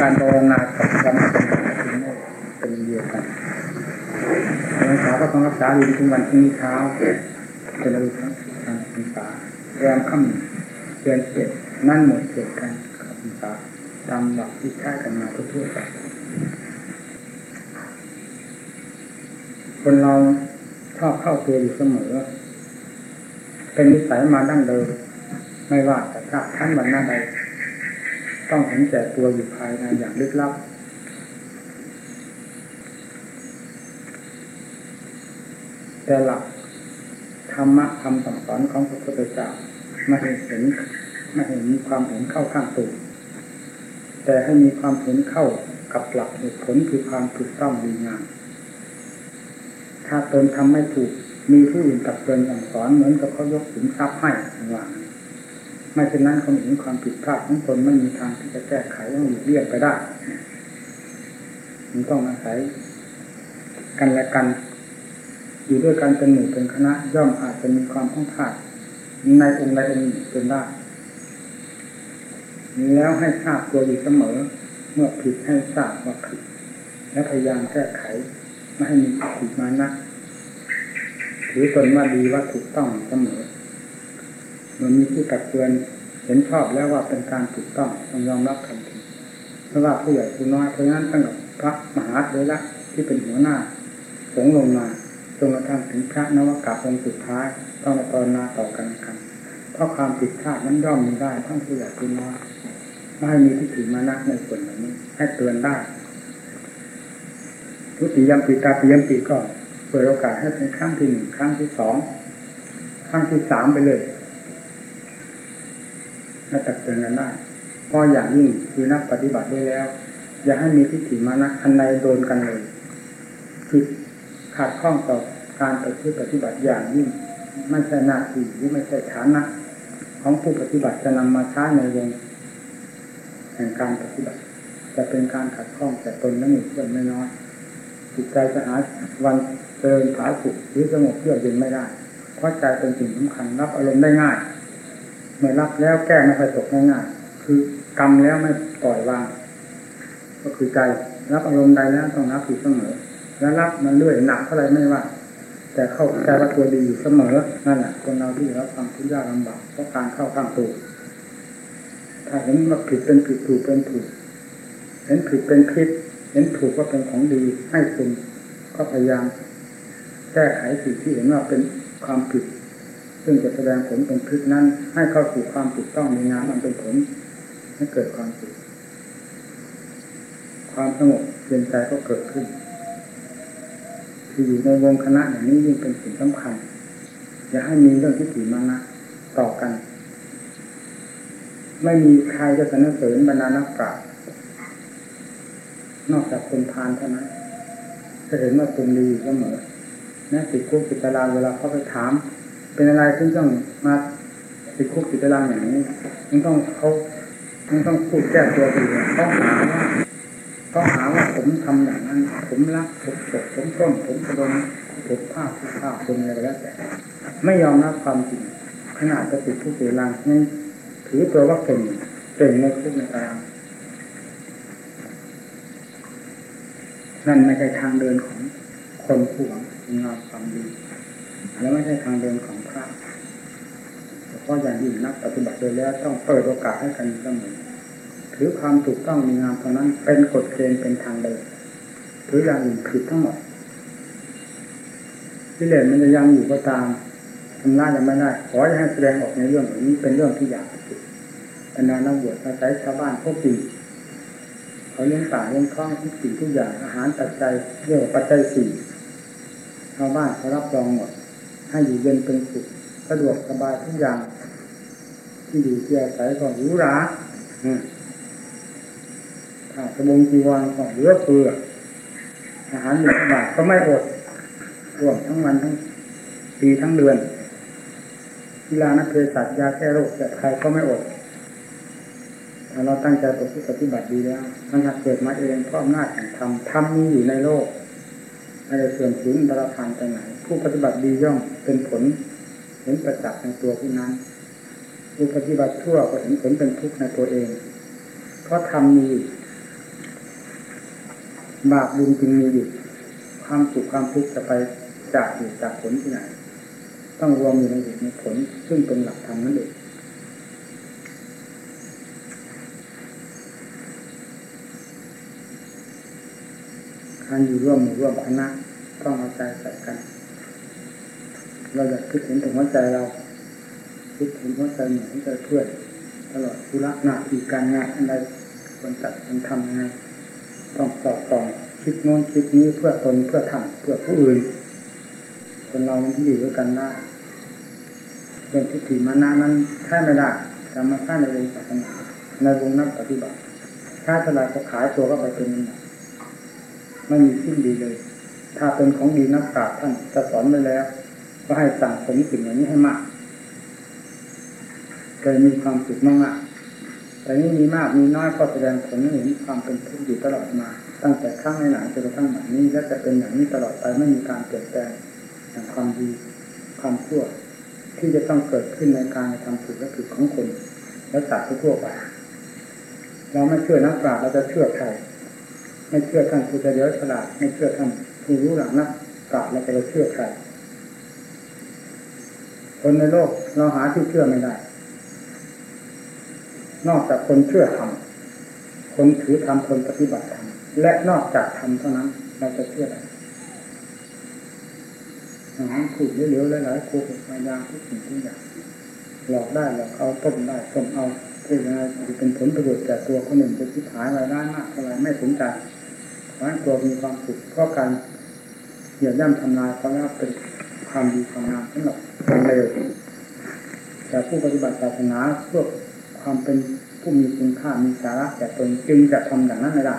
การภาวนากับการปฏิบัติเป็นเดียวกันรักษาก็ต้องรักษาดีทุกวันที่เช้าเป็นระดับการศึกษาแรมค่ำเดือนเจ็ดนั่นหมดเจ็ดกันกับศึกษาตามหลักที่ใช้กันมาทั่วไปคนเราชอบเข้าตัวอยู่เสมอ เป็นนิสัยมาดั้งเดิมไม่ว่าแต่ถ้าท่านวันหน้าใด ต้องเห็นแก่ตัวอยู่ภายในอย่างลึกลับ แต่หลักธรรมะคำสั่งสอนของพระพุทธเจ้าไม่เห็นไม่เห็นมีความเห็นเข้าข้างตัวแต่ให้มีความเห็นเข้ากับหลักเหตุผลคือความถูกต้องดีงามถ้าตนทำไม่ถูกมีผู้อื่นตักเตือนสั่งสอนเหมือนกับเขายกถึงทรัพย์ให้วาง ไม่เช่นนั้นคนเห็นความผิดพลาดของตนไม่มีทางที่จะแก้ไขต้องหลีกเลี่ยงไปได้มันต้องอาศัยกันและกัน อยู่ด้วยกันเป็นหมู่เป็นคณะ ย่อมอาจจะมีความท้องขาดในองค์ใดองค์หนึ่งเป็นได้แล้วให้ทราบตัวอยู่เสมอ เมื่อผิดให้ทราบว่าผิด และพยายามแก้ไขไม่ให้มีผิดมานะถือตนว่าดีว่าถูกต้องเสมอ มันมีผู้ตักเตือนเห็นชอบแล้วว่าเป็นการถูกต้องต้องยอมรับทันทีเพราะว่าผู้ใหญ่ผู้น้อยเพราะนั้นตั้งแต่พระมหาเถระที่เป็นหัวหน้าสงลงมาจนกระทั่งถึงพระนวากาองค์สุดท้ายต้องมาตอนนาต่อกันกันเพราะความผิดพลาดนั้นย่อมมีได้ทั้งผู้ใหญ่ผู้น้อยไม่ให้มีที่ถือมานะในส่วนนี้ให้เตือนได้ทุติยมปีตาติยมปีก็เปิดโอกาสให้เป็นครั้งที่หนึ่งครั้งที่สองครั้งที่สามไปเลย และตักเตือนกันได้เพราะอย่างยิ่งคือนักปฏิบัติได้แล้ว อย่าให้มีทิฏฐิมานะอันใดโดนกันเลยคือขาดข้องต่อการปฏิบัติอย่างยิ่ง ไม่ใช่หน้าที่หรือไม่ใช่ฐานะของผู้ปฏิบัติจะนำมาใช้ในวงแห่งการปฏิบัติ จะเป็นการขัดข้องแต่ตนนั้นอีกเพื่อนไม่น้อยจิตใจจะหาวันเจริญผาสุขหรือสงบเยือกเย็นไม่ได้ เพราะใจเป็นสิ่งสำคัญรับอารมณ์ได้ง่าย เมื่อรับแล้วแก้ไม่ค่อยตกง่ายๆคือกรรมแล้วไม่ปล่อยวาง ก็คือใจรับอารมณ์ใดแล้วต้องรับอยู่เสมอ แล้วรับมันเรื่อยหนักเท่าไรไม่ว่า แต่เข้าใจว่าตัวดีอยู่เสมอนั่นแหละคนเราที่รับความทุกข์ยากลำบากเพราะการเข้าข้างตัวถ้าเห็นว่าผิดเป็นผิดถูกเป็นถูกเห็นผิดเป็นผิดเห็นถูกว่าเป็นของดีให้คุณก็พยายามแก้ไขสิ่งที่เห็นว่าเป็นความผิด ซึ่งจะแสดงผลเป็นพิษนั้น ให้เข้าสู่ความถูกต้องในงานอันเป็นผลให้เกิดความสุขความสงบเย็นใจก็เกิดขึ้น ที่อยู่ในวงคณะอย่างนี้ยิ่งเป็นสิ่งสำคัญ อย่าให้มีเรื่องที่ถีมานะต่อกัน ไม่มีใครจะสนับสนุนบรรดานักปราชญ์นอกจากคนทานเท่านั้นจะเห็นว่าตรงดีเสมอแม้ติดคุกติดตารางเวลาเขาไปถาม เป็นอะไรที่ต้องมาติดคุกติดตารางอย่างนี้มันต้องเขามันต้องพูดแก้ตัวเองต้องหาว่าต้องหาว่าผมทำอย่างนั้น ผมรักผมตกผมต้นผมกระดมผมผ้าผมผ้าผมอะไรก็แล้วแต่ไม่ยอมรับความจริงขนาดจะติดคุกติดตารางนี่ถือตัวว่าเก่งเก่งในคุกในตารางนั่นไม่ใช่ทางเดินของคนผู้หวังงามความดีและไม่ใช่ทางเดินของ เพราะอย่างยิ่งนักปฏิบัติโดยแล้วต้องเปิดโอกาสให้กันเสมอถือความถูกต้องมีงามเท่านั้นเป็นกฎเกณฑ์เป็นทางเดินถืออย่างอื่นผิดทั้งหมดที่เหลือมันจะยังอยู่ก็ตามทำหน้ายังไม่ได้ขอให้แสดงออกในเรื่องนี้เป็นเรื่องที่อยากสุดบรรดานักบวชอาศัยชาวบ้านพวกจริงเขาเลี้ยงป่าเลี้ยงคล้องทุกสิ่งทุกอย่างอาหารตัดใจเรียกว่าปัจจัยสี่ชาวบ้านเขารับรองหมดให้อยู่เย็นเป็นสุข สะดวกสบายทุกอย่าง ที่อยู่ที่อาศัยก็หรูหราถ้าสมงจีวรก็เหลือเฟืออาหารหนึ่งบาทก็ไม่อดรวมทั้งวันทั้งปีทั้งเดือนกีฬานักเภสัชยาแก้โรคแต่ใครก็ไม่อดถ้าเราตั้งใจประพฤติปฏิบัติดีแล้วมันจะเกิดมาเองเพราะอำนาจแห่งธรรมธรรมมีอยู่ในโลกไม่ได้เสื่อมสูญตระพันไปไหนผู้ปฏิบัติดีย่อมเป็นผล เห็นประจักษ์ในตัวผู้นั้นผู้ปฏิบัติชั่วก็เห็นผลเป็นทุกข์ในตัวเอง เพราะธรรมมีบาปบุญจึงมีอยู่ความสุขความทุกข์จะไปจากเหตุจากผลที่ไหน ต้องรวมอยู่ในเหตุในผล ซึ่งเป็นหลักธรรมนั่นเองการอยู่ร่วมหมู่ร่วมคณะต้องเอาใจใส่กัน เราอยากคิดเห็นถึงหัวใจเรา คิดถึงหัวใจหมู่หัวใจเพื่อนตลอดธุระหน้าที่การงานอะไรควรจัดควรทำยังไงต้องสอบส่อคิดโน้นคิดนี้เพื่อตนเพื่อทำเพื่อผู้อื่น คนเราที่อยู่ด้วยกันได้เรื่องทิฏฐิมานะนั้นแค่ไม่ได้แต่มาสร้างในวงศาสนาในวงนักปฏิบัติถ้าทลายก็ขายตัวก็ไปเป็นไม่มีสิ้นดีเลย ถ้าเป็นของดีนักปราชญ์ท่านจะสอนไปแล้ว ก็ให้สั่งสมสิ่งอย่างนี้ให้มากเคยมีความสุขมากๆแต่นี่มีมากมีน้อยก็แสดงผลให้เห็นความเป็นทุกข์อยู่ตลอดมา ตั้งแต่ข้างในหลังจนกระทั่งแบบนี้ และจะเป็นอย่างนี้ตลอดไปไม่มีการเปลี่ยนแปลงอย่างความดีความชั่วที่จะต้องเกิดขึ้นในการทำผิดและผิดของคน และสัตว์ทั่วไปเราไม่เชื่อนักปราชญ์เราจะเชื่อใครไม่เชื่อท่านผู้เฉลียวฉลาดไม่เชื่อท่านผู้รู้หลังนักปราชญ์เราจะเชื่อใคร คนในโลกเราหาที่เชื่อไม่ได้ นอกจากคนเชื่อธรรมคนถือธรรมคนปฏิบัติธรรมและนอกจากธรรมเท่านั้น เราจะเชื่อได้หาพูดเร็วๆหลายๆโกหกมายาทุกสิ่งทุกอย่างหลอกได้หลอกเอาต้มได้ต้มเอาเพื่ออะไรเป็นผลประโยชน์แก่ตัวคนหนึ่งจะคิดหายรายได้มากเท่าไรไม่สนใจขอให้ตัวมีความสุขเพราะการเหยียบย่ำทำลายเขาแล้วเป็น ความดีความงามสำหรับคนเร็วแต่ผู้ปฏิบัติศาสนาเพื่อความเป็นผู้มีคุณค่ามีสาระแก่ตนจึงจะทำอย่างนั้นไม่ได้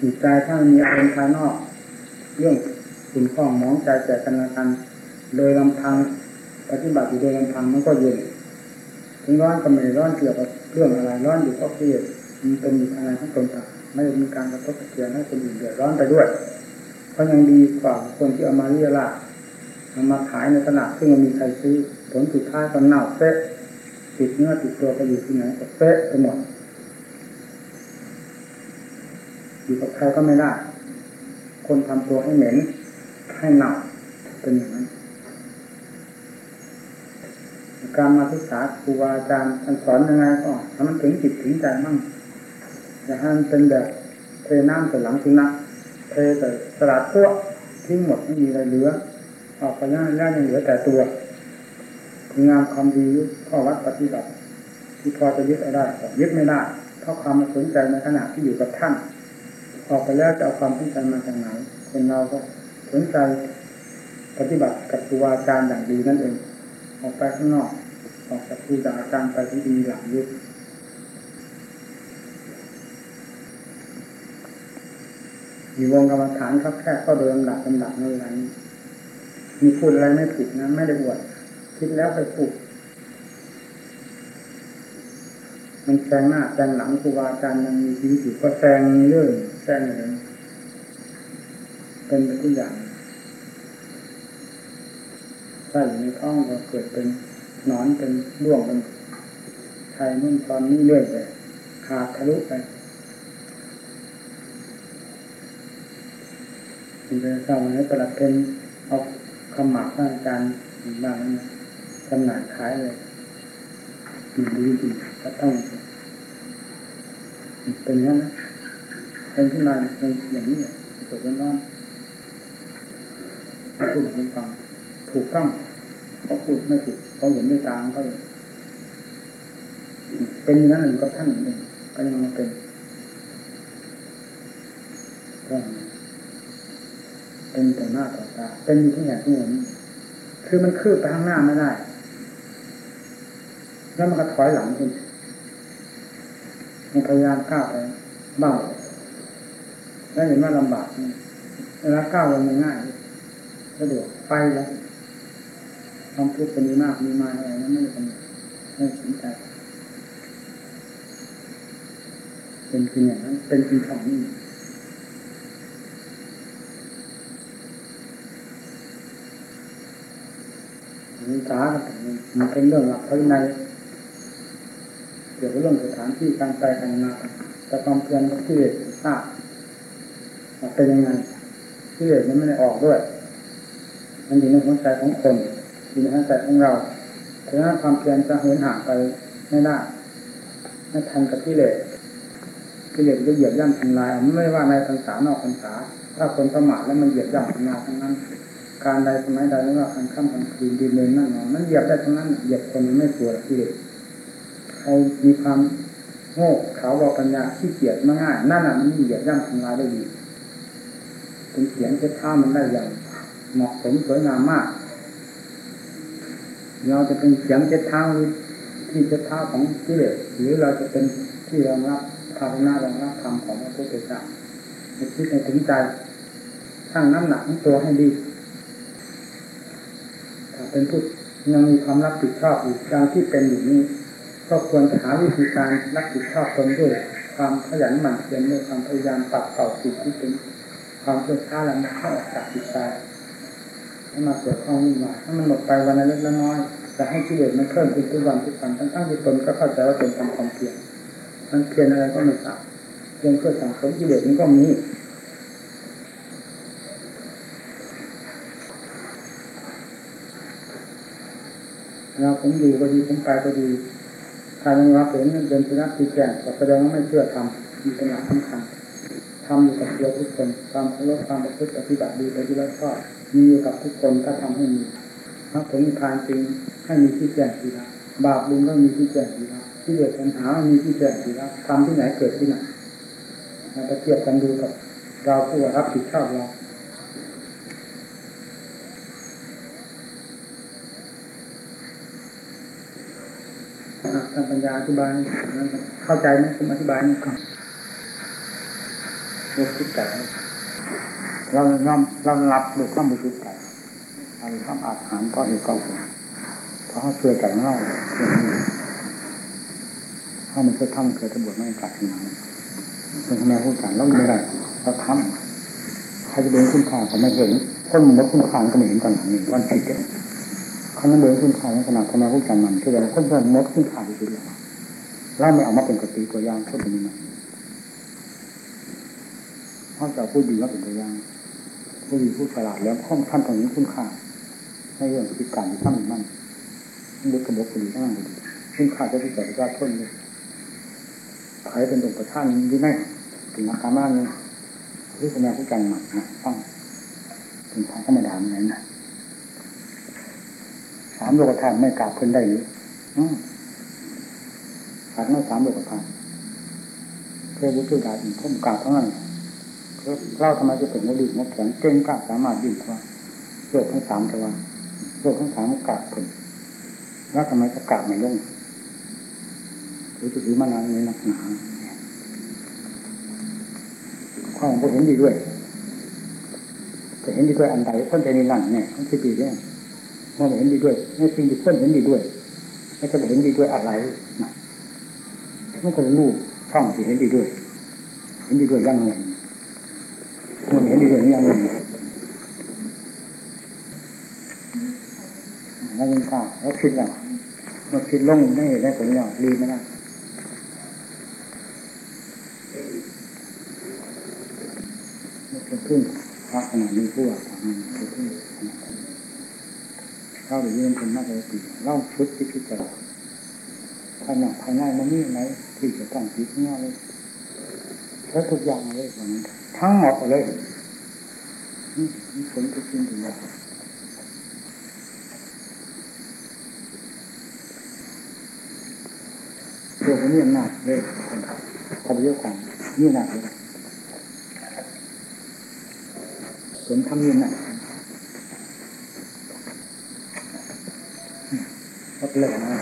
จิตใจถ้ามีอารมณ์ภายนอก เรื่องคุณข้องมองใจแก่กันละกัน โดยลำพังปฏิบัติอยู่โดยลำพังมันก็เย็นถึงร้อนก็ไม่ร้อนเกี่ยวกับเรื่องอะไรร้อนอยู่ก็เครียดมันเป็นอยู่ภายในของตนต่าง ไม่มีการกระทบกระเทือนให้คนอื่นเดือดร้อนไปด้วย เพราะยังดีกว่าคนที่เอามาเรียราเอามาขายในตลาดซึ่งมันมีใครซื้อผลสุดท้ายก็เน่าเฟะติดเนื้อติดตัวไปอยู่ที่ไหนก็เฟะไปหมดอยู่กับใครก็ไม่ได้ คนทำตัวให้เหม็นให้หนักเป็นอย่างนั้น การมาศึกษาครูบาอาจารย์ท่านสอนยังไงก็ทำมันถึงจิตถึงใจมั่ง อย่าให้มันเป็นแบบเทน้ำใส่หลังสุนัขเทแต่สลัดพวกทิ้งหมดไม่มีอะไรเหลือ ออกไปย่างย่างยังเหลือแต่ตัวงามความดีข้อวัดปฏิบัติ ที่พอจะยึดได้แต่ยึดไม่ได้เพราะความสนใจในขณะที่อยู่กับท่าน ออกไปแล้วจะเอาความสนใจมาจากไหนคนเราก็สนใจปฏิบัติกับครูอาจารย์อย่างดีนั่นเอง ออกไปข้างนอก ออกจากครูจากอาจารย์ไปที่ดีหลังยึด มีวงกรรมฐานครับแค่ก็โดยลำดับลำดับในเวลานี้มีพูดอะไรไม่ผิดนะไม่ได้อวด คิดแล้วไปพูดมันแซงหน้าแซงหลังครูบาอาจารย์ยังมีชีวิตอยู่ก็แซงเรื่อยแซงเลยเป็นไปทุกอย่างถ้าอยู่ในท้องก็เกิดเป็นนอนเป็นร่วงเป็นไทยนู่นตอนนี้เรื่อยไปขาดทะลุไป มันจะสร้างให้ประหลัดเป็นเอาคำหมากท่านอารบ้างจำหน่ายขายเลยดีจริงก็ต้องเป็นอย่างนั้นนะเป็นที่มาเป็นอย่างนี้สดร้อนๆพูดให้ฟังถูกต้องเขาพูดไม่ถูกเขาเห็นด้วยตาเขาเป็นอย่างนั้นหนึ่งก็ท่านหนึ่งก็ยังมาเป็นก็ เป็นต่อหน้าต่อตาเป็นที่ไหนที่หนคือมันคืบไปข้างหน้าไม่ได้ แล้วมันก็ถอยหลังขึ้นมันพยายามก้าวไปบ้างแล้วเห็นว่าลำบากเวลาก้าวลงมันง่ายสะดวกไปแล้วความทุกข์เป็นมีมากมีมาอะไรนั้นไม่เป็นไม่สนใจเป็นจริงอย่างนั้นเป็นจริงของนี่ ศึกษามันเป็นเรื่องหลักภายในเกี่ยวกับเรื่องสถานที่การไปการมาแต่ความเพียรที่ทราบเป็นยังไงที่เหลือมันไม่ได้ออกด้วย มันอยู่ในหัวใจของคนอยู่ในหัวใจของเราเพราะนั้นความเพียรจะเหินห่างไปไม่ได้ไม่ทันกับที่เหลือที่เหลือจะเหยียบย่ำทำลาย ไม่ว่าในพรรษานอกพรรษา ถ้าคนประมาทแล้วมันเหยียบย่ำทำลายทั้งนั้น การใดสมัยใดไม่ว่าการข้ามกลางคืนดินเดินนั่นอนมันเหยียบได้ทั้งนั้นเหยียบคนมันไม่กลัวที่เหลือใครมีความโง่เขาบอกปัญญาขี้เกียจมาง่ายนั่นน่ะมันเหยียบย่ำทำลายได้ดีเป็นเสียงเช็ดเท้ามันได้อย่างเหมาะสมสวยงามมากเราจะเป็นเสียงเช็ดเท้าที่เช็ดเท้าของกิเลสหรือเราจะเป็นที่รองรับภาวนารองรับธรรมของพระพุทธเจ้าในคิดในถึงใจทั้งน้ำหนักของตัวให้ดี เป็นผู้ยังมีความรับผิดชอบอยู่การที่เป็นอยู่นี้ ก็ควรหาวิธีการรับผิดชอบตนด้วยความขยันหมั่นเพียรด้วยความพยายามปรับเป่าจิตที่เป็นความเชื่อช้าแล้วมันเข้าออกจากจิตใจให้มาเกิดข้องวุ่นวาถ้ามันหมดไปวันละเล็กละน้อยจะให้กิเลสมันเพิ่มขึ้นทุกวันทุกวันทั้งทั้งที่ตนก็เข้าใจว่าเป็นทำความเพียรมันเพียรอะไรก็ไม่ทราบเพียรเพื่อสังสมกิเลสมันก็มี เราผมดีก็ดีผมไปก็ดีถ้ายังรับเห็นเดินที่นักที่แก่แสดงว่าไม่เชื่อทำมีเป็นหลักสำคัญทำอยู่กับตัวทุกคนความเคารพความประพฤติปฏิบัติดีปฏิบัติชอบมีอยู่กับทุกคนถ้าทำให้มีถ้าผลนิพพานจริงให้มีที่แจ้งทีละบาปบุญก็มีที่แจ้งทีละที่เดือดปัญหามีที่แจ้งทีละทำที่ไหนเกิดที่ไหนมาเทียบกันดูกับ เราผู้รับผิดชอบเรา ทางปัญญาอธิบายเข้าใจไหมผมอธิบายนี่ก่อนเราคิดแต่เราเราเรารับด้วยความบริสุทธิ์ใจเราความอาถรรพ์เพราะเหตุก็ผลเพราะเขาเชื่อจของเราถ้ามันเคยทำเคยตบวชไม่กัดขนาดนั้นเป็นทำไมพูดกันเราไม่ได้เราทำใครจะเดินขึ้นข่าก็ไม่เห็นคนมันขึ้นข่าก็ไม่เห็นตอนหลังนี่วันผิดกัน เขาไม่เดินขึ้นข่าวขนาดทำไมพูดกันมันคือแบบคนเดินมดขึ้นข่าวอยู่ดีเราไม่เอามาเป็นกติตัวอย่างคนนี้นะเขาจะพูดดีว่าเป็นตัวอย่างพูดดีพูดฉลาดแล้วข้องท่านตรงนี้คุณค่าให้เรื่องพฤติกรรมที่ท่านมั่นลึกกระบอกดีนั่งดีคุณค่าจะที่จะประชาชนเลยใครเป็นตรงประท่านยิ่งแน่ถึงนักการบ้านนี่ที่แสดงผู้กันหมักนะฟังเป็นทางธรรมดาเหมือนกันนะามโลกธาตุไม่กราบเพิ่นได้หรือขาดไม่สามโลกธาตุเพื่อวุฒิการอีกพุ่มกราบเท่านั้นเล่าทำไมจะเป็นวลีนักแข็งเก่งกล้าสามารถยืนว่าโลกทั้งสามแต่ว่าโลกทั้งสามกราบผลแล้วทำไมจะกราบไม่ลงหรือจะถือมานานในหนักหนาข้อของพวกเห็นดีด้วยจะเห็นดีด้วยอันใดคนใจนี้นั่นเนี่ยทั้งที่ปีเนี่ย มองเห็นดีด้วยไม่สิ่งที่คนเห็นดีด้วยไม่จะเห็นดีด้วยอะไรนะไม่คนรู้ช่องที่เห็นดีด้วย เห็นดีด้วยยังไงมันเห็นดีด้วยยังไงแล้วยังกล้าแล้วคิดแล้วมันคิดลงไม่เห็นได้ผลอย่างดีไหม่ได้ขึ้นพระขนาดนี้ผู้อะขึ้น เราหรือยืนคนมากเลยปีเล่าชุดที่พิจารณาภายนอกภายในมันนี่ไหนที่จะต้องคิดง่ายเลยแล้วทุกอย่างเลยนั้ทั้งหมดเลยมีผลทุกสิ่งทุกอย่างตัวนี้อำนาจเลยทำเยอะของนี่หนักเลยสมทำนี่หนักก็ เลยนะ